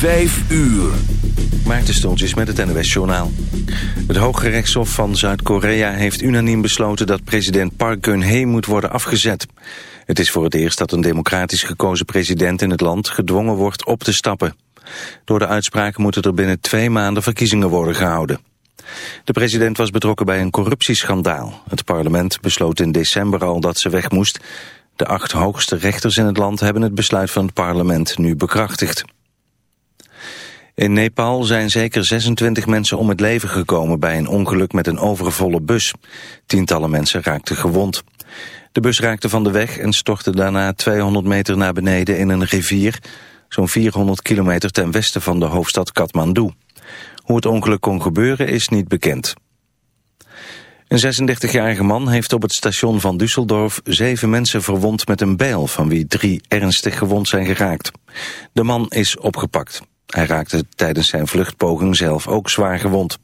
Vijf uur. Maarten Stoltjes met het NOS Journaal. Het Hoge Rechtshof van Zuid-Korea heeft unaniem besloten dat president Park Geun-hye moet worden afgezet. Het is voor het eerst dat een democratisch gekozen president in het land gedwongen wordt op te stappen. Door de uitspraak moeten er binnen twee maanden verkiezingen worden gehouden. De president was betrokken bij een corruptieschandaal. Het parlement besloot in december al dat ze weg moest. De acht hoogste rechters in het land hebben het besluit van het parlement nu bekrachtigd. In Nepal zijn zeker 26 mensen om het leven gekomen bij een ongeluk met een overvolle bus. Tientallen mensen raakten gewond. De bus raakte van de weg en stortte daarna 200 meter naar beneden in een rivier, zo'n 400 kilometer ten westen van de hoofdstad Kathmandu. Hoe het ongeluk kon gebeuren is niet bekend. Een 36-jarige man heeft op het station van Düsseldorf zeven mensen verwond met een bijl, van wie drie ernstig gewond zijn geraakt. De man is opgepakt. Hij raakte tijdens zijn vluchtpoging zelf ook zwaar gewond.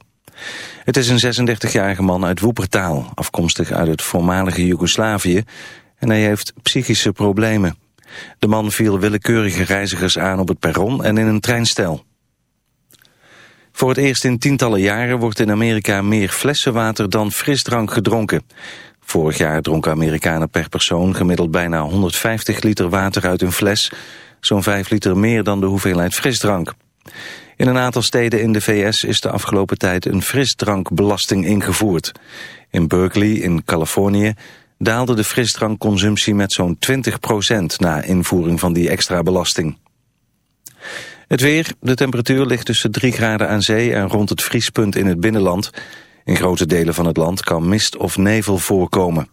Het is een 36-jarige man uit Woepertaal, afkomstig uit het voormalige Joegoslavië, en hij heeft psychische problemen. De man viel willekeurige reizigers aan op het perron en in een treinstel. Voor het eerst in tientallen jaren wordt in Amerika meer flessenwater dan frisdrank gedronken. Vorig jaar dronken Amerikanen per persoon gemiddeld bijna 150 liter water uit een fles, zo'n 5 liter meer dan de hoeveelheid frisdrank. In een aantal steden in de VS is de afgelopen tijd een frisdrankbelasting ingevoerd. In Berkeley in Californië daalde de frisdrankconsumptie met zo'n 20% na invoering van die extra belasting. Het weer, de temperatuur ligt tussen 3 graden aan zee en rond het vriespunt in het binnenland. In grote delen van het land kan mist of nevel voorkomen.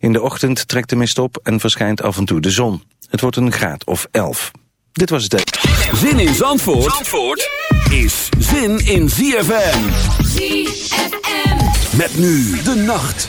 In de ochtend trekt de mist op en verschijnt af en toe de zon. Het wordt een graad of 11. Dit was het. Zin in Zandvoort, Zandvoort is zin in ZFM. ZFM. Met nu de nacht.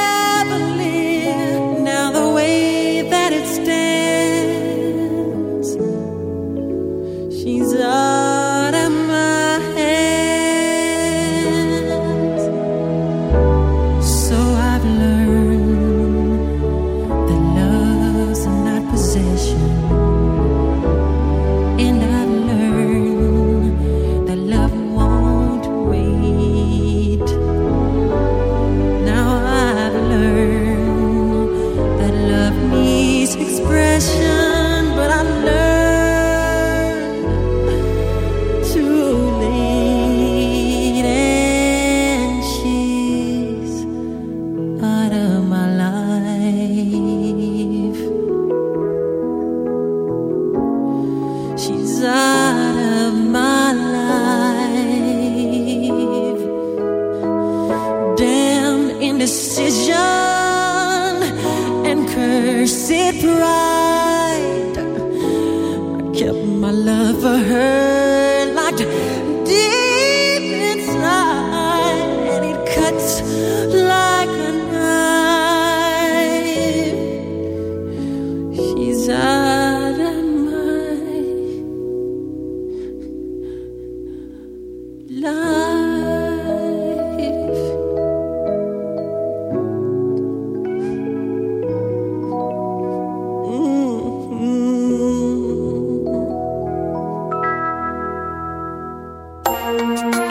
Música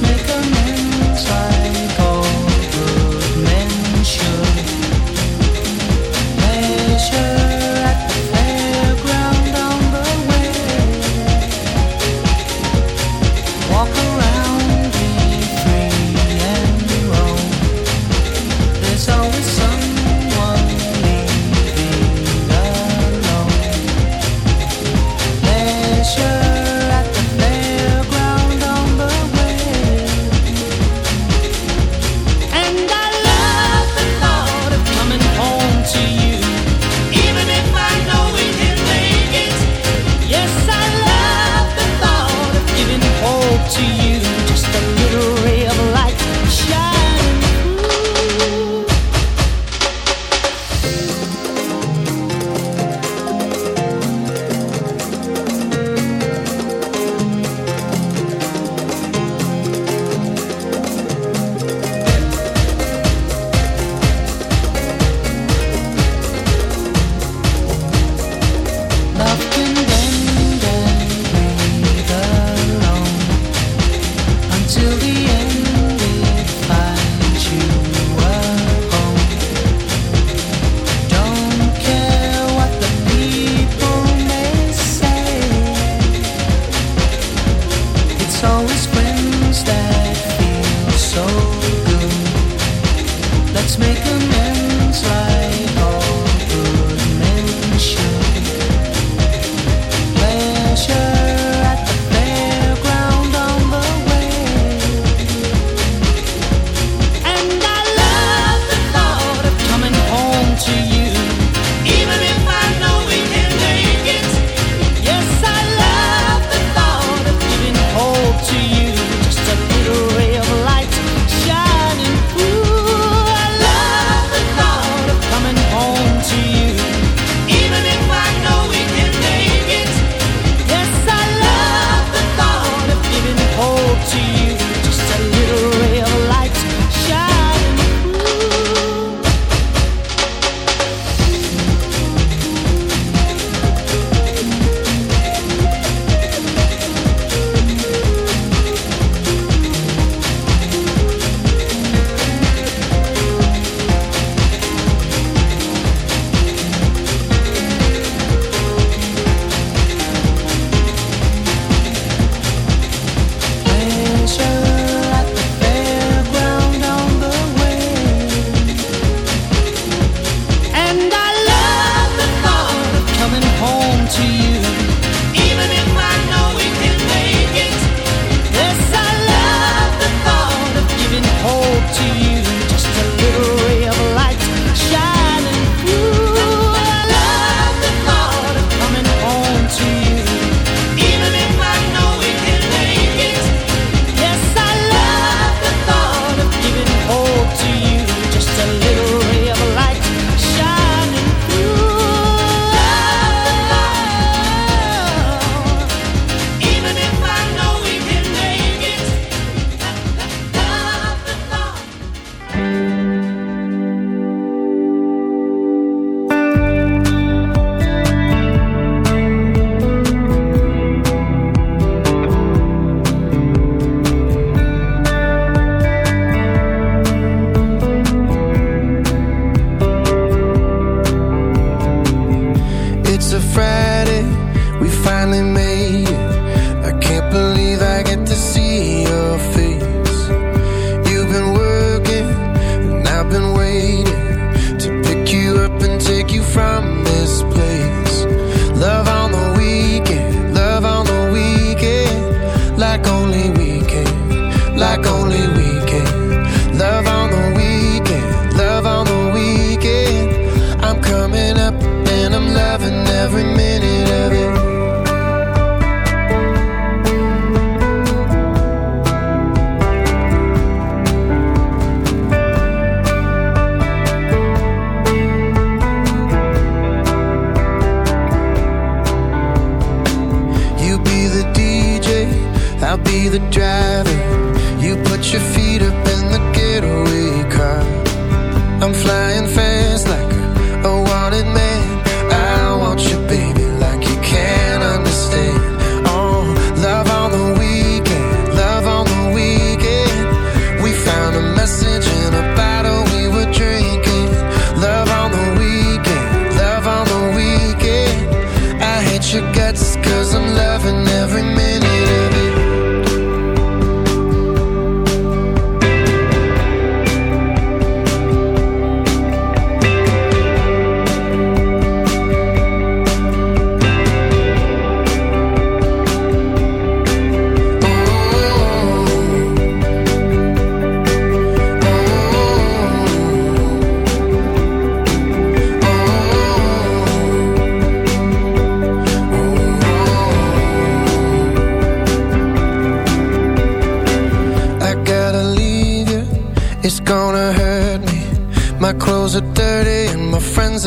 Christmas.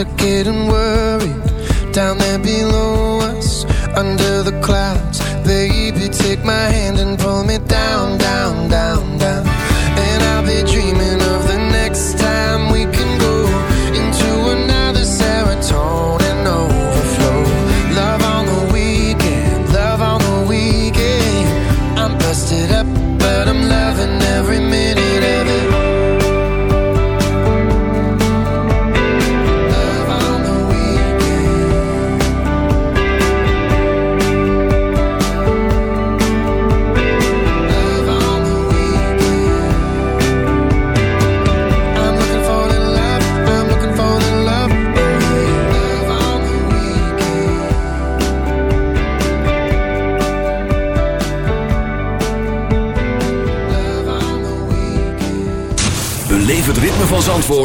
are getting worried. Down there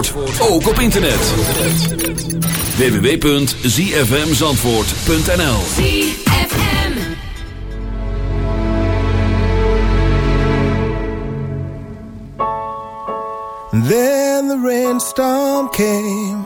Zandvoort ook op internet. www.zfmzandvoort.nl Then the rainstorm came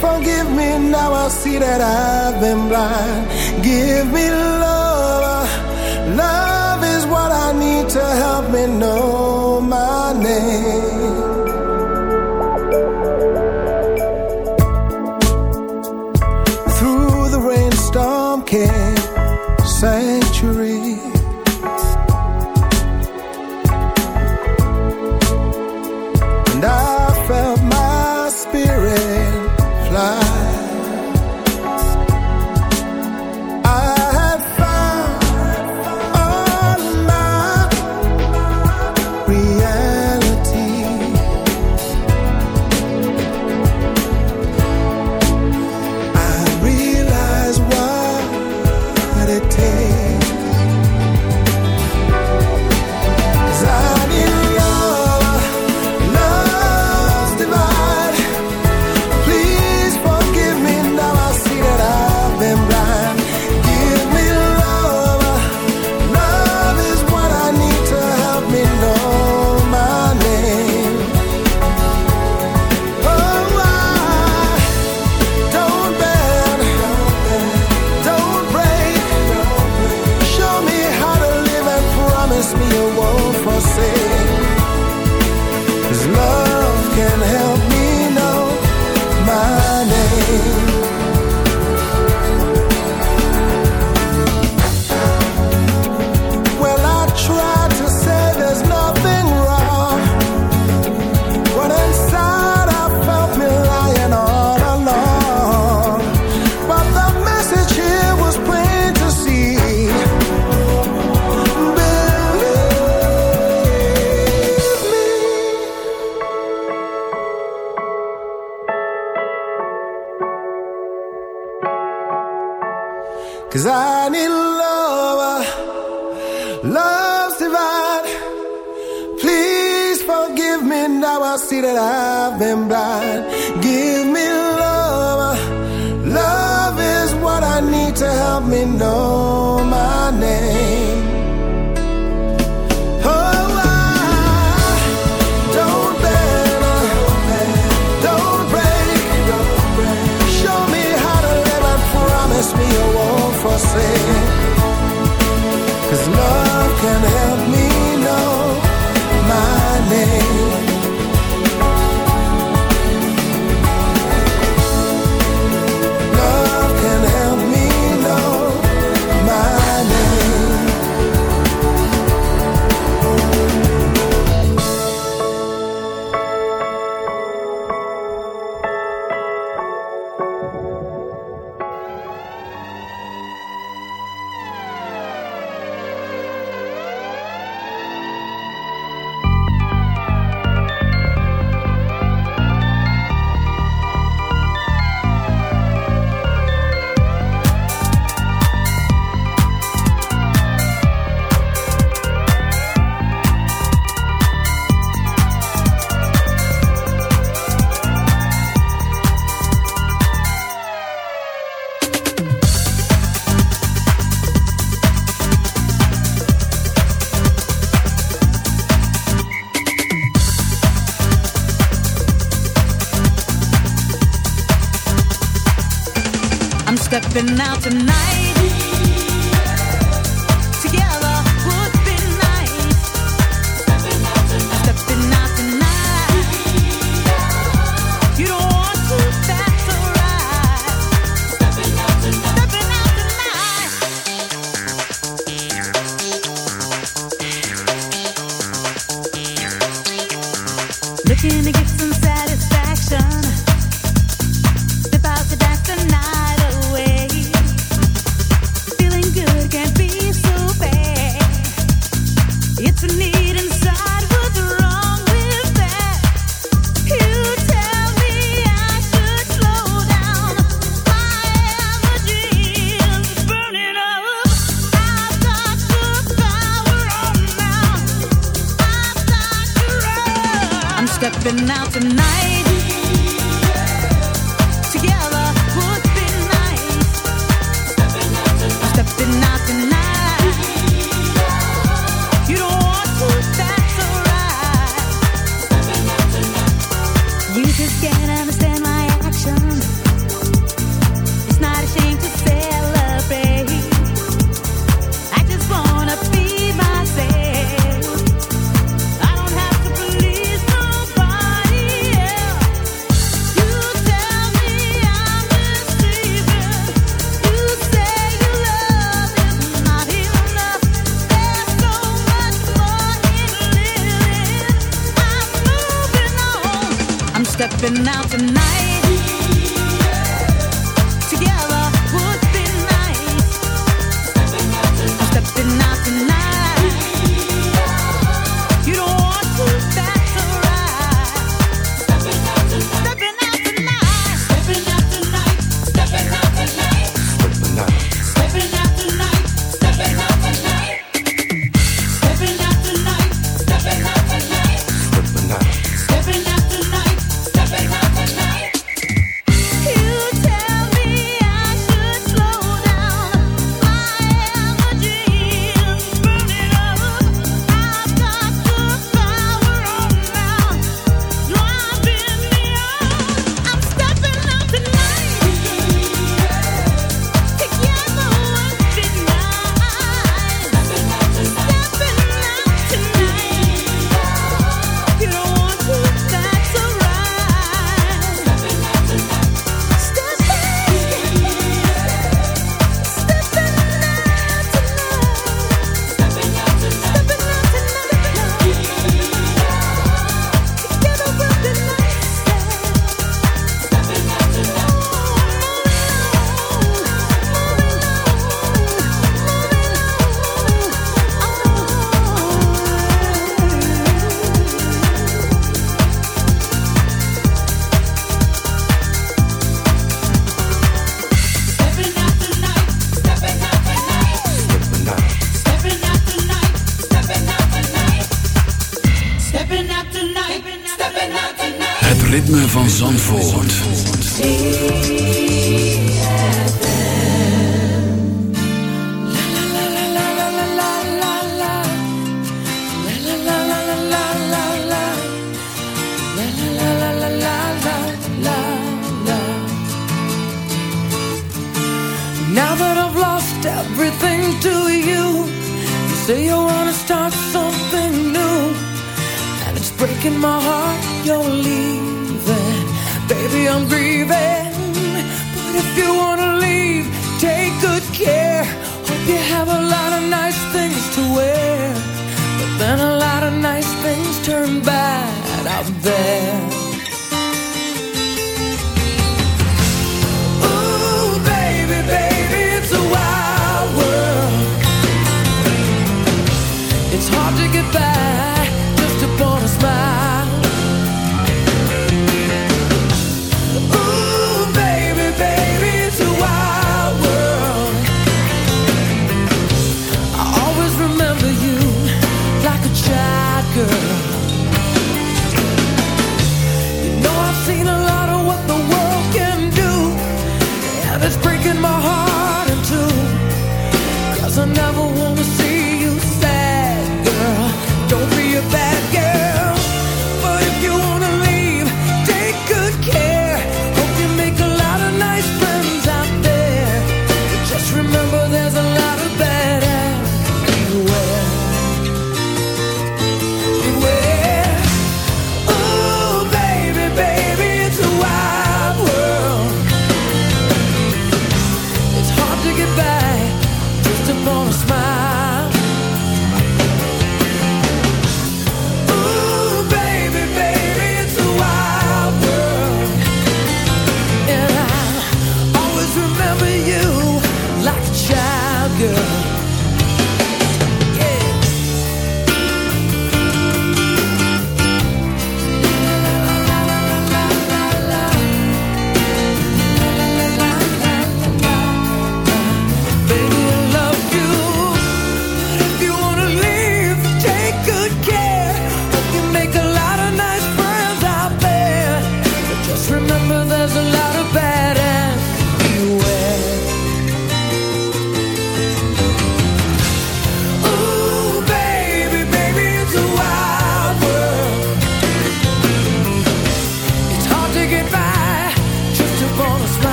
Forgive me now, I see that I've been blind. Give me love.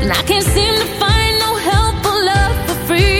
and I can't seem to find no help or love for free.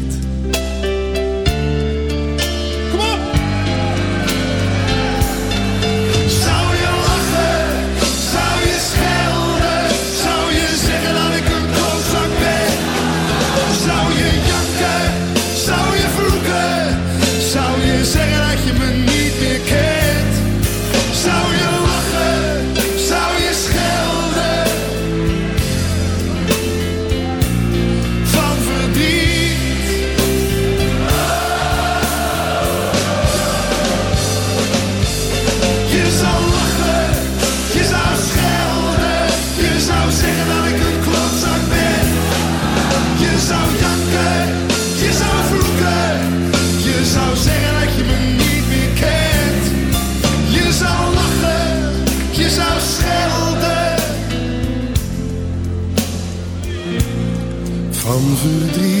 Van verdriet.